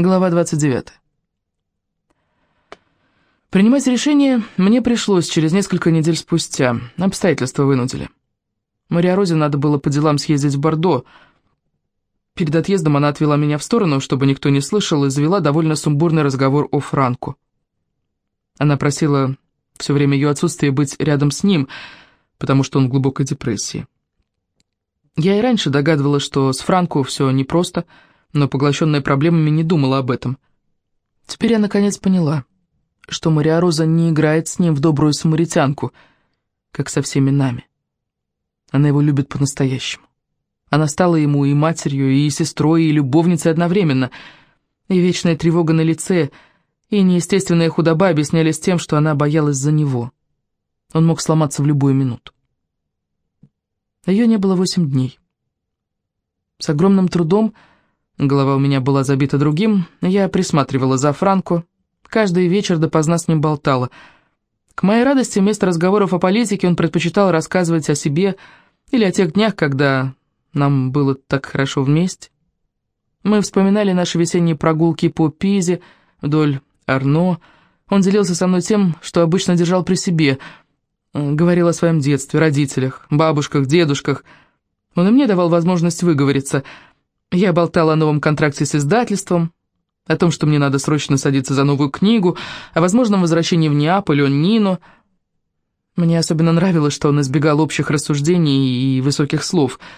Глава 29. Принимать решение мне пришлось через несколько недель спустя. Обстоятельства вынудили. Мария Розе надо было по делам съездить в Бордо. Перед отъездом она отвела меня в сторону, чтобы никто не слышал, и завела довольно сумбурный разговор о Франку. Она просила все время ее отсутствия быть рядом с ним, потому что он в глубокой депрессии. Я и раньше догадывалась, что с Франко все непросто, но, поглощенная проблемами, не думала об этом. Теперь я наконец поняла, что Мария Роза не играет с ним в добрую самаритянку, как со всеми нами. Она его любит по-настоящему. Она стала ему и матерью, и сестрой, и любовницей одновременно. И вечная тревога на лице, и неестественная худоба объяснялись тем, что она боялась за него. Он мог сломаться в любую минуту. Ее не было восемь дней. С огромным трудом, голова у меня была забита другим, я присматривала за Франко, каждый вечер допоздна с ним болтала. К моей радости, вместо разговоров о политике он предпочитал рассказывать о себе или о тех днях, когда нам было так хорошо вместе. Мы вспоминали наши весенние прогулки по Пизе, вдоль Арно. Он делился со мной тем, что обычно держал при себе. Говорил о своем детстве, родителях, бабушках, дедушках. Он и мне давал возможность выговориться. Я болтала о новом контракте с издательством, о том, что мне надо срочно садиться за новую книгу, о возможном возвращении в Неаполь, о Нино. Мне особенно нравилось, что он избегал общих рассуждений и высоких слов —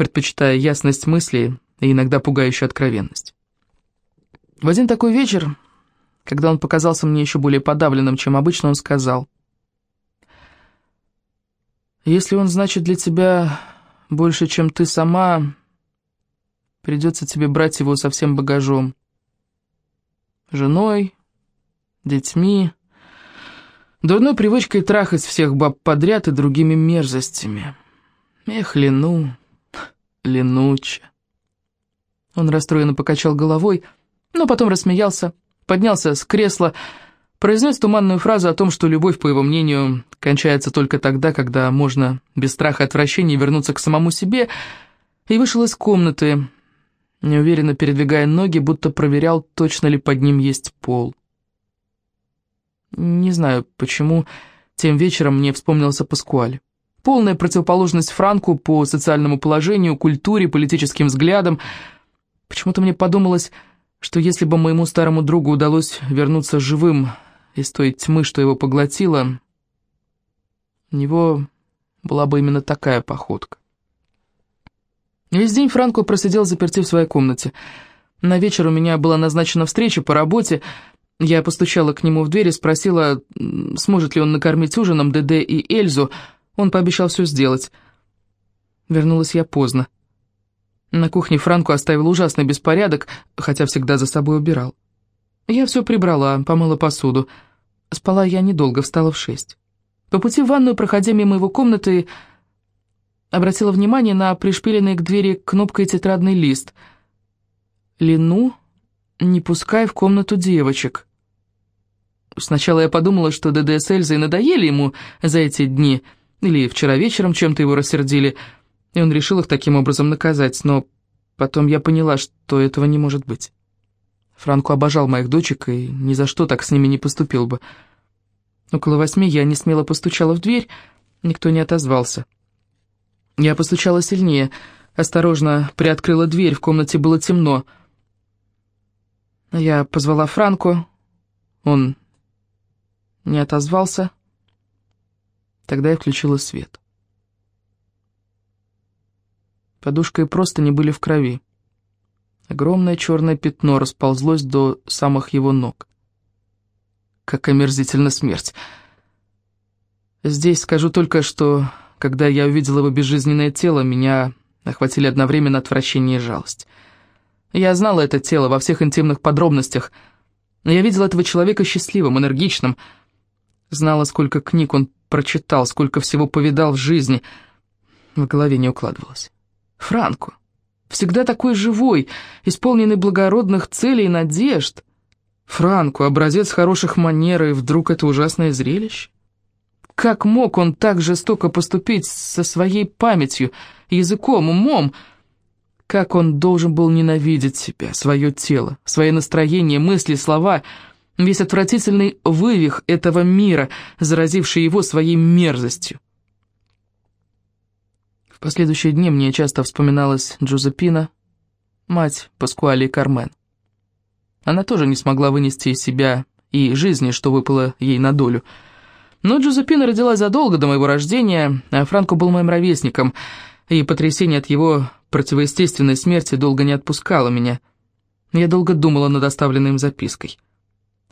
предпочитая ясность мысли и иногда пугающую откровенность. В один такой вечер, когда он показался мне еще более подавленным, чем обычно, он сказал, «Если он значит для тебя больше, чем ты сама, придется тебе брать его со всем багажом. Женой, детьми, дурной привычкой трахать всех баб подряд и другими мерзостями. Эх, Лену, Ленуча. Он расстроенно покачал головой, но потом рассмеялся, поднялся с кресла, произнес туманную фразу о том, что любовь, по его мнению, кончается только тогда, когда можно без страха и отвращения вернуться к самому себе, и вышел из комнаты, неуверенно передвигая ноги, будто проверял, точно ли под ним есть пол. Не знаю, почему тем вечером мне вспомнился Паскуаль. Полная противоположность Франку по социальному положению, культуре, политическим взглядам. Почему-то мне подумалось, что если бы моему старому другу удалось вернуться живым из той тьмы, что его поглотила, у него была бы именно такая походка. Весь день Франко просидел заперти в своей комнате. На вечер у меня была назначена встреча по работе. Я постучала к нему в дверь и спросила, сможет ли он накормить ужином ДД и Эльзу, он пообещал все сделать. Вернулась я поздно. На кухне Франко оставил ужасный беспорядок, хотя всегда за собой убирал. Я все прибрала, помыла посуду. Спала я недолго, встала в шесть. По пути в ванную, проходя мимо его комнаты, обратила внимание на пришпиленный к двери кнопкой тетрадный лист. «Лину, не пускай в комнату девочек». Сначала я подумала, что ДД с Эльзой надоели ему за эти дни — или вчера вечером чем-то его рассердили, и он решил их таким образом наказать, но потом я поняла, что этого не может быть. Франко обожал моих дочек и ни за что так с ними не поступил бы. Около восьми я не смело постучала в дверь, никто не отозвался. Я постучала сильнее, осторожно приоткрыла дверь, в комнате было темно. Я позвала Франко, он не отозвался. Тогда я включила свет. Подушка и не были в крови. Огромное черное пятно расползлось до самых его ног. Как омерзительна смерть. Здесь скажу только, что, когда я увидела его безжизненное тело, меня охватили одновременно отвращение и жалость. Я знала это тело во всех интимных подробностях, но я видела этого человека счастливым, энергичным, знала, сколько книг он прочитал, сколько всего повидал в жизни. В голове не укладывалось. Франко. Всегда такой живой, исполненный благородных целей и надежд. Франко, образец хороших манер, и вдруг это ужасное зрелище. Как мог он так жестоко поступить со своей памятью, языком, умом? Как он должен был ненавидеть себя, свое тело, свое настроение, мысли, слова, весь отвратительный вывих этого мира, заразивший его своей мерзостью. В последующие дни мне часто вспоминалась Джузепина, мать Паскуали Кармен. Она тоже не смогла вынести из себя и жизни, что выпало ей на долю. Но Джузепина родилась задолго до моего рождения, а Франко был моим ровесником, и потрясение от его противоестественной смерти долго не отпускало меня. Я долго думала над оставленной им запиской.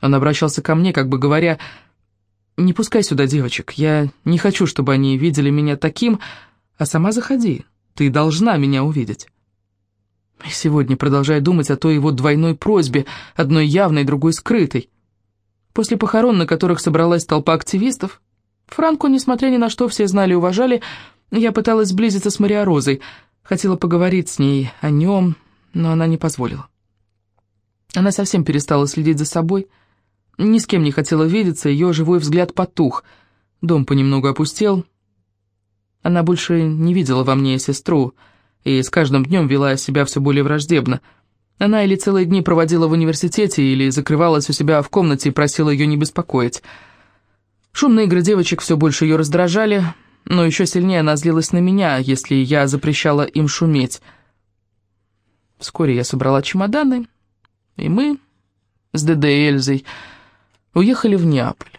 Он обращался ко мне, как бы говоря, «Не пускай сюда девочек, я не хочу, чтобы они видели меня таким, а сама заходи, ты должна меня увидеть». И сегодня продолжаю думать о той его двойной просьбе, одной явной, другой скрытой. После похорон, на которых собралась толпа активистов, Франко, несмотря ни на что, все знали и уважали, я пыталась сблизиться с Мариа Розой, хотела поговорить с ней о нем, но она не позволила. Она совсем перестала следить за собой, ни с кем не хотела видеться, ее живой взгляд потух, дом понемногу опустел. Она больше не видела во мне сестру, и с каждым днем вела себя все более враждебно. Она или целые дни проводила в университете, или закрывалась у себя в комнате и просила ее не беспокоить. Шумные игры девочек все больше ее раздражали, но еще сильнее она злилась на меня, если я запрещала им шуметь. Вскоре я собрала чемоданы, и мы с ДД и Эльзой уехали в Неаполь.